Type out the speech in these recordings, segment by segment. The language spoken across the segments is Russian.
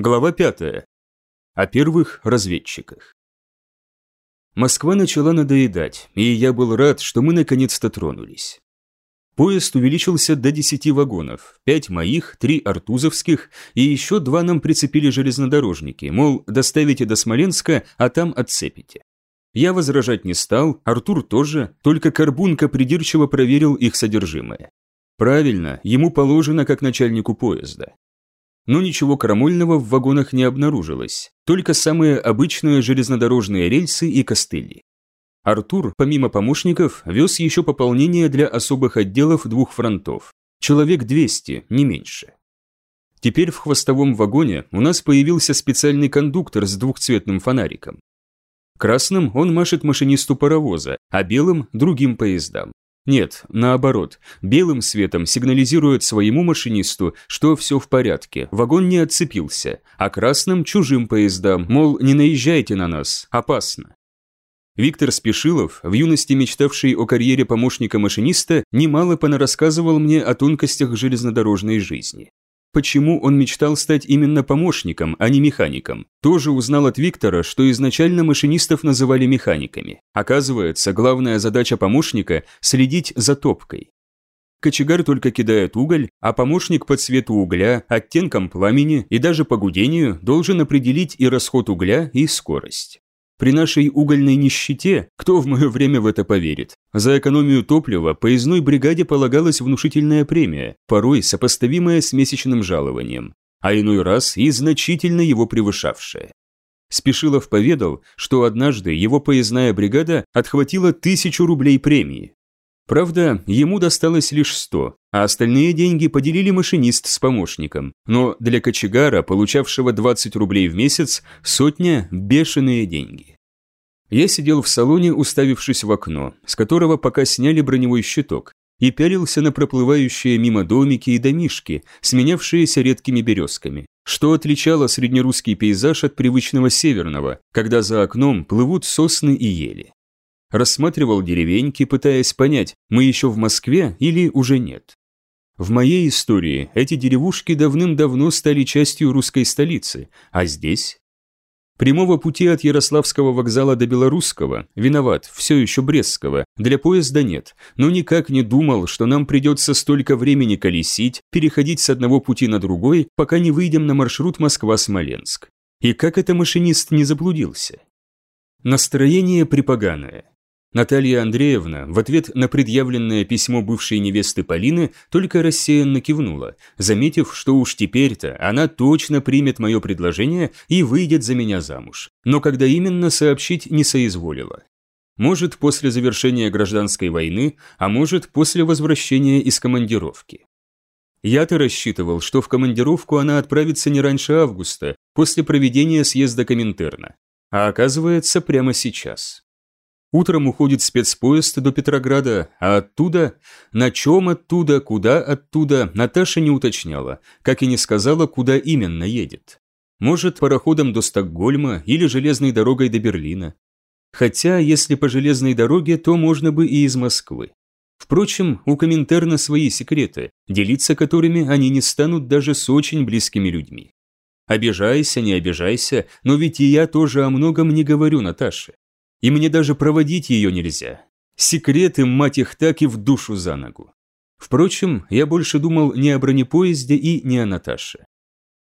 Глава 5. О первых разведчиках. Москва начала надоедать, и я был рад, что мы наконец-то тронулись. Поезд увеличился до 10 вагонов, 5 моих, 3 артузовских, и еще два нам прицепили железнодорожники, мол, доставите до Смоленска, а там отцепите. Я возражать не стал, Артур тоже, только Карбунка придирчиво проверил их содержимое. Правильно, ему положено как начальнику поезда но ничего крамольного в вагонах не обнаружилось, только самые обычные железнодорожные рельсы и костыли. Артур, помимо помощников, вез еще пополнение для особых отделов двух фронтов. Человек 200, не меньше. Теперь в хвостовом вагоне у нас появился специальный кондуктор с двухцветным фонариком. Красным он машет машинисту паровоза, а белым – другим поездам. Нет, наоборот, белым светом сигнализирует своему машинисту, что все в порядке, вагон не отцепился, а красным – чужим поездам, мол, не наезжайте на нас, опасно. Виктор Спешилов, в юности мечтавший о карьере помощника машиниста, немало понарассказывал мне о тонкостях железнодорожной жизни. Почему он мечтал стать именно помощником, а не механиком? Тоже узнал от Виктора, что изначально машинистов называли механиками. Оказывается, главная задача помощника – следить за топкой. Кочегар только кидает уголь, а помощник по цвету угля, оттенкам пламени и даже по гудению должен определить и расход угля, и скорость. При нашей угольной нищете, кто в мое время в это поверит? За экономию топлива поездной бригаде полагалась внушительная премия, порой сопоставимая с месячным жалованием, а иной раз и значительно его превышавшая. Спешилов поведал, что однажды его поездная бригада отхватила тысячу рублей премии. Правда, ему досталось лишь сто, а остальные деньги поделили машинист с помощником. Но для кочегара, получавшего 20 рублей в месяц, сотня – бешеные деньги. Я сидел в салоне, уставившись в окно, с которого пока сняли броневой щиток, и пялился на проплывающие мимо домики и домишки, сменявшиеся редкими березками, что отличало среднерусский пейзаж от привычного северного, когда за окном плывут сосны и ели рассматривал деревеньки, пытаясь понять, мы еще в Москве или уже нет. В моей истории эти деревушки давным-давно стали частью русской столицы, а здесь? Прямого пути от Ярославского вокзала до Белорусского, виноват, все еще Брестского, для поезда нет, но никак не думал, что нам придется столько времени колесить, переходить с одного пути на другой, пока не выйдем на маршрут Москва-Смоленск. И как это машинист не заблудился? Настроение припоганое. Наталья Андреевна в ответ на предъявленное письмо бывшей невесты Полины только рассеянно кивнула, заметив, что уж теперь-то она точно примет мое предложение и выйдет за меня замуж. Но когда именно сообщить не соизволила. Может, после завершения гражданской войны, а может, после возвращения из командировки. Я-то рассчитывал, что в командировку она отправится не раньше августа, после проведения съезда Коминтерна. А оказывается, прямо сейчас. Утром уходит спецпоезд до Петрограда, а оттуда, на чем оттуда, куда оттуда, Наташа не уточняла, как и не сказала, куда именно едет. Может, пароходом до Стокгольма или железной дорогой до Берлина. Хотя, если по железной дороге, то можно бы и из Москвы. Впрочем, у Коминтерна свои секреты, делиться которыми они не станут даже с очень близкими людьми. Обижайся, не обижайся, но ведь и я тоже о многом не говорю Наташе и мне даже проводить ее нельзя. Секреты, мать их, так и в душу за ногу. Впрочем, я больше думал не о бронепоезде и не о Наташе.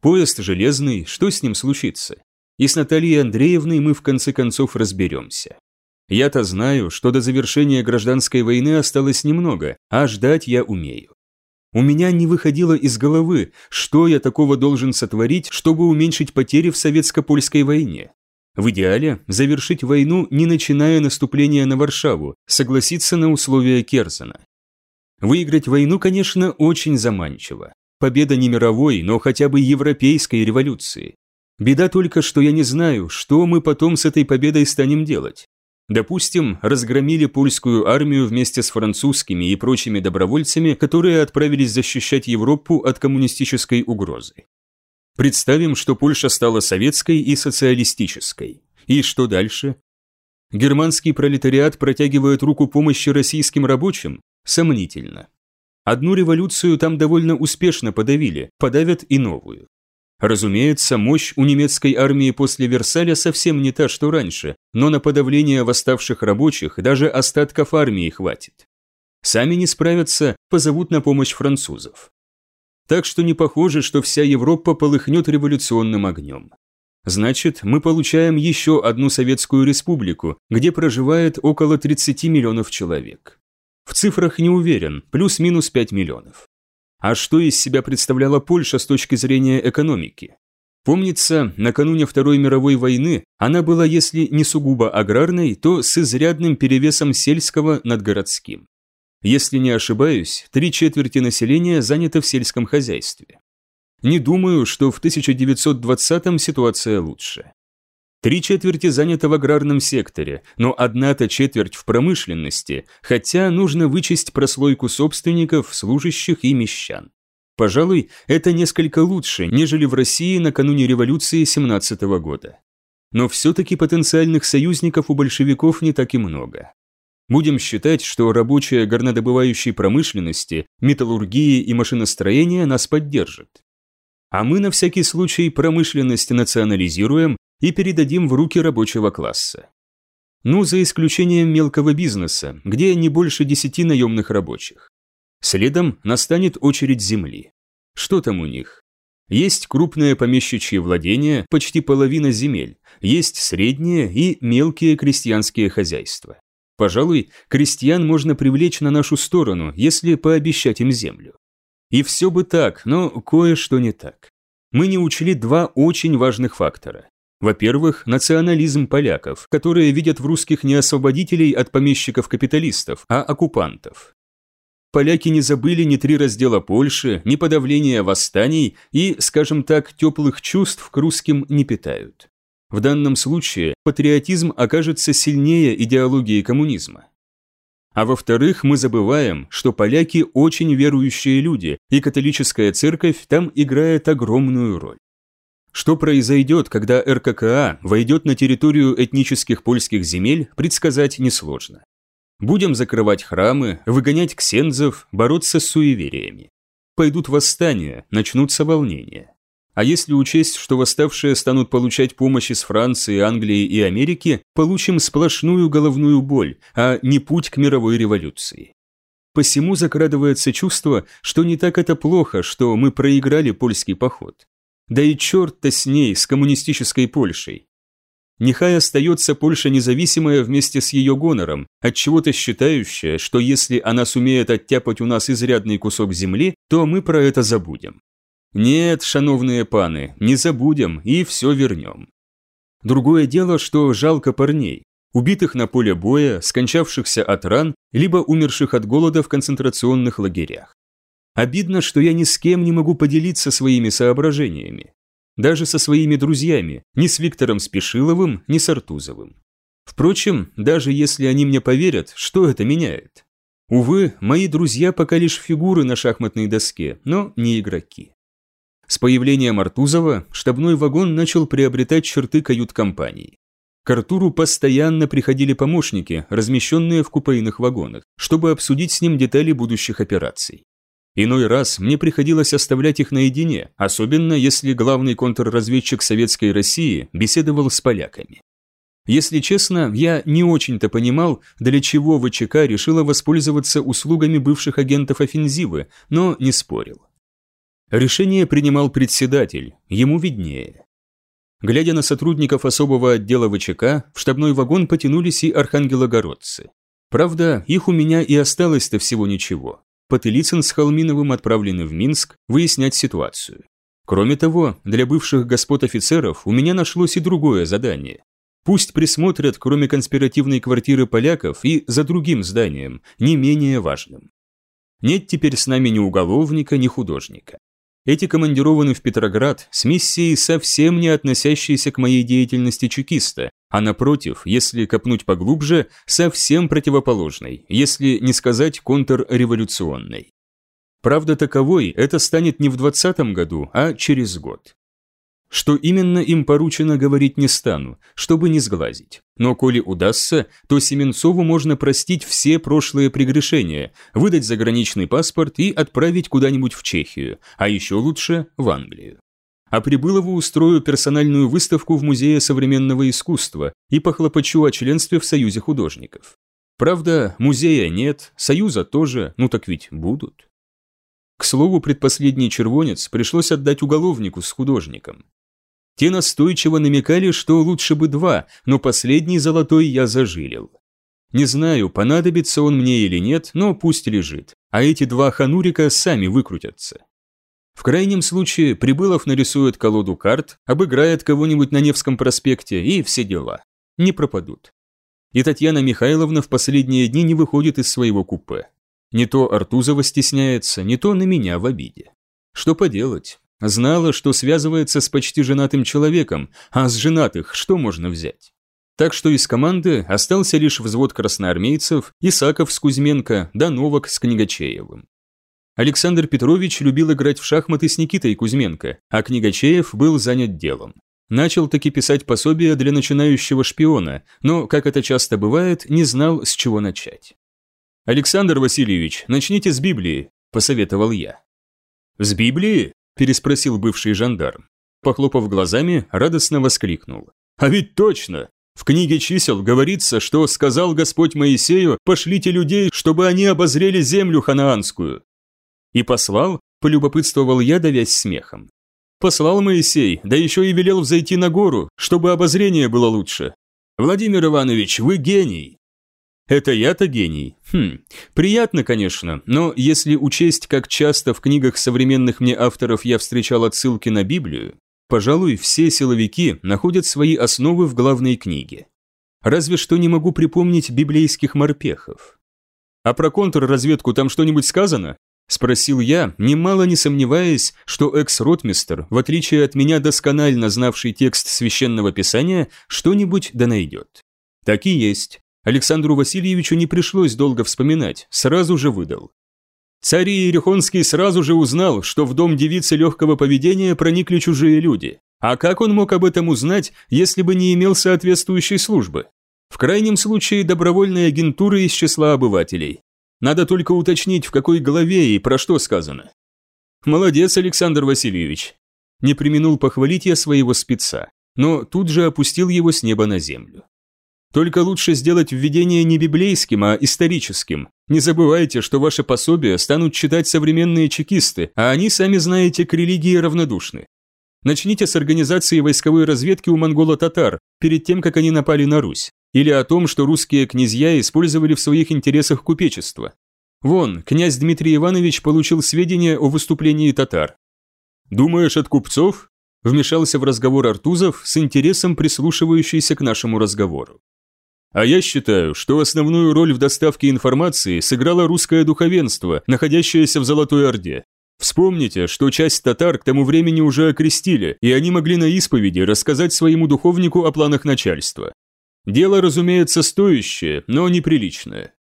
Поезд железный, что с ним случится? И с Натальей Андреевной мы в конце концов разберемся. Я-то знаю, что до завершения гражданской войны осталось немного, а ждать я умею. У меня не выходило из головы, что я такого должен сотворить, чтобы уменьшить потери в советско-польской войне. В идеале завершить войну, не начиная наступления на Варшаву, согласиться на условия Керзена. Выиграть войну, конечно, очень заманчиво. Победа не мировой, но хотя бы европейской революции. Беда только, что я не знаю, что мы потом с этой победой станем делать. Допустим, разгромили польскую армию вместе с французскими и прочими добровольцами, которые отправились защищать Европу от коммунистической угрозы. Представим, что Польша стала советской и социалистической. И что дальше? Германский пролетариат протягивает руку помощи российским рабочим? Сомнительно. Одну революцию там довольно успешно подавили, подавят и новую. Разумеется, мощь у немецкой армии после Версаля совсем не та, что раньше, но на подавление восставших рабочих даже остатков армии хватит. Сами не справятся, позовут на помощь французов. Так что не похоже, что вся Европа полыхнет революционным огнем. Значит, мы получаем еще одну советскую республику, где проживает около 30 миллионов человек. В цифрах не уверен, плюс-минус 5 миллионов. А что из себя представляла Польша с точки зрения экономики? Помнится, накануне Второй мировой войны она была, если не сугубо аграрной, то с изрядным перевесом сельского над городским. Если не ошибаюсь, три четверти населения занято в сельском хозяйстве. Не думаю, что в 1920-м ситуация лучше. Три четверти занято в аграрном секторе, но одна-то четверть в промышленности, хотя нужно вычесть прослойку собственников, служащих и мещан. Пожалуй, это несколько лучше, нежели в России накануне революции 17 -го года. Но все-таки потенциальных союзников у большевиков не так и много. Будем считать, что рабочие горнодобывающей промышленности, металлургии и машиностроения нас поддержат. А мы на всякий случай промышленность национализируем и передадим в руки рабочего класса. Ну, за исключением мелкого бизнеса, где не больше десяти наемных рабочих. Следом настанет очередь земли. Что там у них? Есть крупные помещичьи владения, почти половина земель, есть средние и мелкие крестьянские хозяйства. Пожалуй, крестьян можно привлечь на нашу сторону, если пообещать им землю. И все бы так, но кое-что не так. Мы не учли два очень важных фактора. Во-первых, национализм поляков, которые видят в русских не освободителей от помещиков-капиталистов, а оккупантов. Поляки не забыли ни три раздела Польши, ни подавления восстаний и, скажем так, теплых чувств к русским не питают. В данном случае патриотизм окажется сильнее идеологии коммунизма. А во-вторых, мы забываем, что поляки очень верующие люди, и католическая церковь там играет огромную роль. Что произойдет, когда РККА войдет на территорию этнических польских земель, предсказать несложно. Будем закрывать храмы, выгонять ксензов, бороться с суевериями. Пойдут восстания, начнутся волнения. А если учесть, что восставшие станут получать помощь из Франции, Англии и Америки, получим сплошную головную боль, а не путь к мировой революции. Посему закрадывается чувство, что не так это плохо, что мы проиграли польский поход. Да и черт-то с ней, с коммунистической Польшей. Нехай остается Польша независимая вместе с ее гонором, от чего то считающая, что если она сумеет оттяпать у нас изрядный кусок земли, то мы про это забудем. Нет, шановные паны, не забудем и все вернем. Другое дело, что жалко парней, убитых на поле боя, скончавшихся от ран, либо умерших от голода в концентрационных лагерях. Обидно, что я ни с кем не могу поделиться своими соображениями. Даже со своими друзьями, ни с Виктором Спешиловым, ни с Артузовым. Впрочем, даже если они мне поверят, что это меняет? Увы, мои друзья пока лишь фигуры на шахматной доске, но не игроки. С появлением Артузова штабной вагон начал приобретать черты кают-компаний. К Артуру постоянно приходили помощники, размещенные в купейных вагонах, чтобы обсудить с ним детали будущих операций. Иной раз мне приходилось оставлять их наедине, особенно если главный контрразведчик Советской России беседовал с поляками. Если честно, я не очень-то понимал, для чего ВЧК решила воспользоваться услугами бывших агентов офензивы, но не спорил. Решение принимал председатель, ему виднее. Глядя на сотрудников особого отдела ВЧК, в штабной вагон потянулись и архангелогородцы. Правда, их у меня и осталось-то всего ничего. Потылицын с Холминовым отправлены в Минск выяснять ситуацию. Кроме того, для бывших господ офицеров у меня нашлось и другое задание. Пусть присмотрят, кроме конспиративной квартиры поляков, и за другим зданием, не менее важным. Нет теперь с нами ни уголовника, ни художника. Эти командированы в Петроград с миссией, совсем не относящейся к моей деятельности чекиста, а напротив, если копнуть поглубже, совсем противоположной, если не сказать контрреволюционной. Правда таковой это станет не в 20 году, а через год. Что именно им поручено, говорить не стану, чтобы не сглазить. Но коли удастся, то Семенцову можно простить все прошлые прегрешения, выдать заграничный паспорт и отправить куда-нибудь в Чехию, а еще лучше в Англию. а Прибылову устрою персональную выставку в Музее современного искусства и похлопочу о членстве в Союзе художников. Правда, музея нет, Союза тоже, ну так ведь будут. К слову, предпоследний червонец пришлось отдать уголовнику с художником. Те настойчиво намекали, что лучше бы два, но последний золотой я зажилил. Не знаю, понадобится он мне или нет, но пусть лежит, а эти два ханурика сами выкрутятся. В крайнем случае, Прибылов нарисует колоду карт, обыграет кого-нибудь на Невском проспекте и все дела. Не пропадут. И Татьяна Михайловна в последние дни не выходит из своего купе. Не то Артузова стесняется, не то на меня в обиде. Что поделать? Знала, что связывается с почти женатым человеком, а с женатых что можно взять? Так что из команды остался лишь взвод красноармейцев, Исаков с Кузьменко, да Новак с Книгачеевым. Александр Петрович любил играть в шахматы с Никитой Кузьменко, а Книгачеев был занят делом. Начал таки писать пособие для начинающего шпиона, но, как это часто бывает, не знал, с чего начать. «Александр Васильевич, начните с Библии», – посоветовал я. «С Библии?» – переспросил бывший жандарм. Похлопав глазами, радостно воскликнул. «А ведь точно! В книге чисел говорится, что сказал Господь Моисею, пошлите людей, чтобы они обозрели землю ханаанскую. И послал, полюбопытствовал я, давясь смехом. Послал Моисей, да еще и велел взойти на гору, чтобы обозрение было лучше. Владимир Иванович, вы гений. Это я-то гений. Хм, приятно, конечно, но если учесть, как часто в книгах современных мне авторов я встречал отсылки на Библию, пожалуй, все силовики находят свои основы в главной книге. Разве что не могу припомнить библейских морпехов. А про контрразведку там что-нибудь сказано? Спросил я, немало не сомневаясь, что экс-ротмистер, в отличие от меня досконально знавший текст священного писания, что-нибудь да найдет. Так и есть. Александру Васильевичу не пришлось долго вспоминать, сразу же выдал. Царь Иерихонский сразу же узнал, что в дом девицы легкого поведения проникли чужие люди. А как он мог об этом узнать, если бы не имел соответствующей службы? В крайнем случае добровольной агентуры из числа обывателей. Надо только уточнить, в какой главе и про что сказано. Молодец, Александр Васильевич. Не применул похвалить я своего спеца, но тут же опустил его с неба на землю. Только лучше сделать введение не библейским, а историческим. Не забывайте, что ваши пособия станут читать современные чекисты, а они, сами знаете, к религии равнодушны. Начните с организации войсковой разведки у монголо-татар, перед тем, как они напали на Русь, или о том, что русские князья использовали в своих интересах купечество. Вон, князь Дмитрий Иванович получил сведения о выступлении татар. «Думаешь, от купцов?» – вмешался в разговор Артузов с интересом прислушивающийся к нашему разговору. А я считаю, что основную роль в доставке информации сыграло русское духовенство, находящееся в Золотой Орде. Вспомните, что часть татар к тому времени уже окрестили, и они могли на исповеди рассказать своему духовнику о планах начальства. Дело, разумеется, стоящее, но неприличное.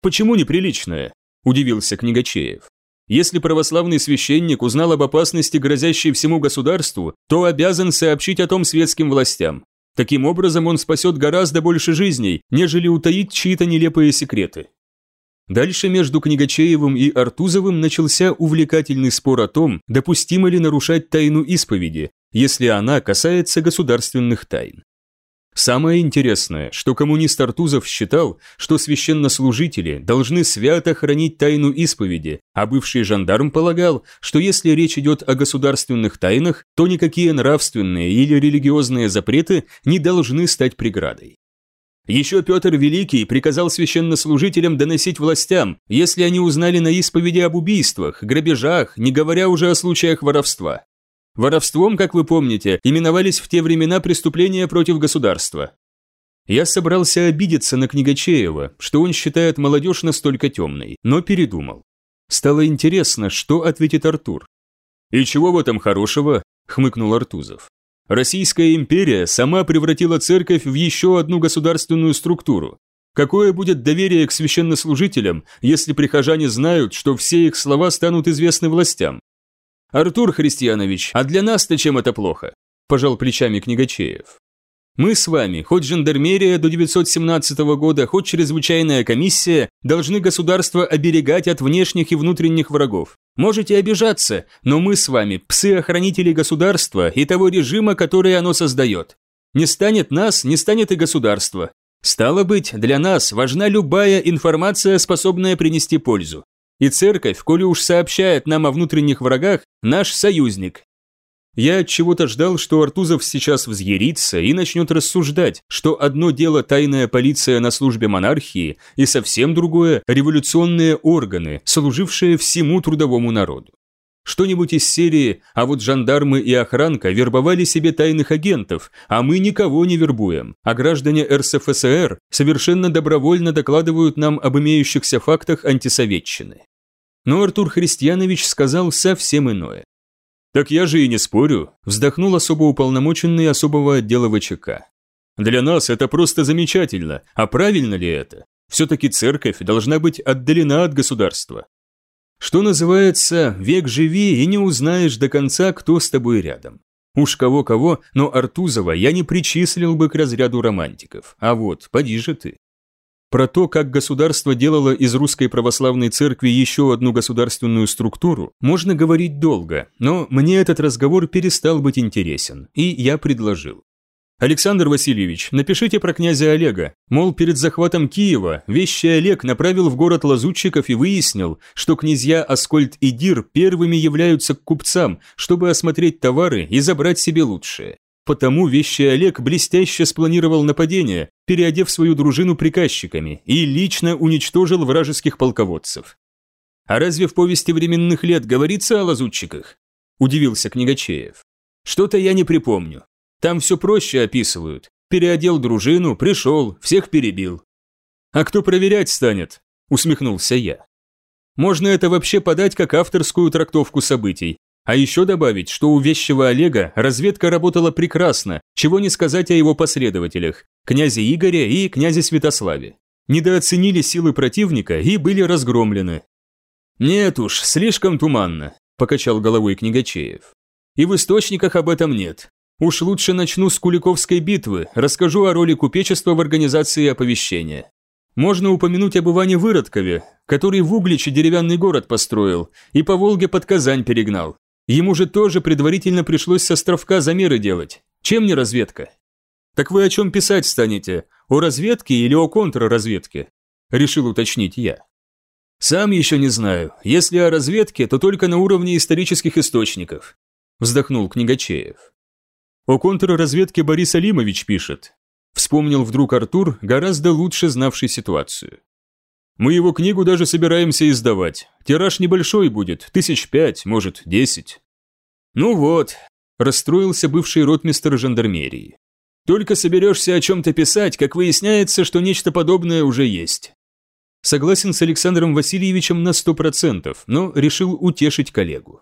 Почему неприличное? Удивился Книгачеев. Если православный священник узнал об опасности, грозящей всему государству, то обязан сообщить о том светским властям. Таким образом он спасет гораздо больше жизней, нежели утаить чьи-то нелепые секреты. Дальше между Книгачеевым и Артузовым начался увлекательный спор о том, допустимо ли нарушать тайну исповеди, если она касается государственных тайн. Самое интересное, что коммунист Артузов считал, что священнослужители должны свято хранить тайну исповеди, а бывший жандарм полагал, что если речь идет о государственных тайнах, то никакие нравственные или религиозные запреты не должны стать преградой. Еще Петр Великий приказал священнослужителям доносить властям, если они узнали на исповеди об убийствах, грабежах, не говоря уже о случаях воровства. Воровством, как вы помните, именовались в те времена преступления против государства. Я собрался обидеться на Книгачеева, что он считает молодежь настолько темной, но передумал. Стало интересно, что ответит Артур. «И чего в этом хорошего?» – хмыкнул Артузов. «Российская империя сама превратила церковь в еще одну государственную структуру. Какое будет доверие к священнослужителям, если прихожане знают, что все их слова станут известны властям? «Артур Христианович, а для нас-то чем это плохо?» – пожал плечами Книгачеев. Мы с вами, хоть жандармерия до 917 года, хоть чрезвычайная комиссия, должны государство оберегать от внешних и внутренних врагов. Можете обижаться, но мы с вами псы-охранители государства и того режима, который оно создает. Не станет нас, не станет и государство. Стало быть, для нас важна любая информация, способная принести пользу. И церковь, коли уж сообщает нам о внутренних врагах, наш союзник, я от чего-то ждал, что Артузов сейчас взъярится и начнет рассуждать, что одно дело тайная полиция на службе монархии и совсем другое – революционные органы, служившие всему трудовому народу. Что-нибудь из серии «А вот жандармы и охранка вербовали себе тайных агентов, а мы никого не вербуем, а граждане РСФСР совершенно добровольно докладывают нам об имеющихся фактах антисоветчины». Но Артур Христианович сказал совсем иное. «Так я же и не спорю», – вздохнул особо уполномоченный особого отдела ВЧК. «Для нас это просто замечательно, а правильно ли это? Все-таки церковь должна быть отдалена от государства. Что называется, век живи и не узнаешь до конца, кто с тобой рядом. Уж кого-кого, но Артузова я не причислил бы к разряду романтиков. А вот, поди же ты. Про то, как государство делало из русской православной церкви еще одну государственную структуру, можно говорить долго, но мне этот разговор перестал быть интересен, и я предложил. Александр Васильевич, напишите про князя Олега. Мол, перед захватом Киева вещий Олег направил в город лазутчиков и выяснил, что князья Аскольд и Дир первыми являются к купцам, чтобы осмотреть товары и забрать себе лучшее. Потому вещий Олег блестяще спланировал нападение, переодев свою дружину приказчиками, и лично уничтожил вражеских полководцев. «А разве в повести временных лет говорится о лазутчиках?» – удивился Книгачеев. «Что-то я не припомню. Там все проще описывают. Переодел дружину, пришел, всех перебил». «А кто проверять станет?» – усмехнулся я. «Можно это вообще подать как авторскую трактовку событий, а еще добавить, что у вещего Олега разведка работала прекрасно, чего не сказать о его последователях, князе Игоре и князе Святославе. Недооценили силы противника и были разгромлены. «Нет уж, слишком туманно», – покачал головой Книгачеев. «И в источниках об этом нет. Уж лучше начну с Куликовской битвы, расскажу о роли купечества в организации оповещения. Можно упомянуть об Иване Выродкове, который в Угличе деревянный город построил и по Волге под Казань перегнал. Ему же тоже предварительно пришлось с островка замеры делать. Чем не разведка? Так вы о чем писать станете? О разведке или о контрразведке? Решил уточнить я. Сам еще не знаю. Если о разведке, то только на уровне исторических источников. Вздохнул Книгачеев. О контрразведке Борис Алимович пишет. Вспомнил вдруг Артур, гораздо лучше знавший ситуацию. Мы его книгу даже собираемся издавать. Тираж небольшой будет, тысяч пять, может, десять. Ну вот, расстроился бывший ротмистр жандармерии. Только соберешься о чем-то писать, как выясняется, что нечто подобное уже есть. Согласен с Александром Васильевичем на сто процентов, но решил утешить коллегу.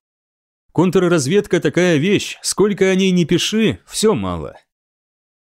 Контрразведка такая вещь, сколько о ней не пиши, все мало.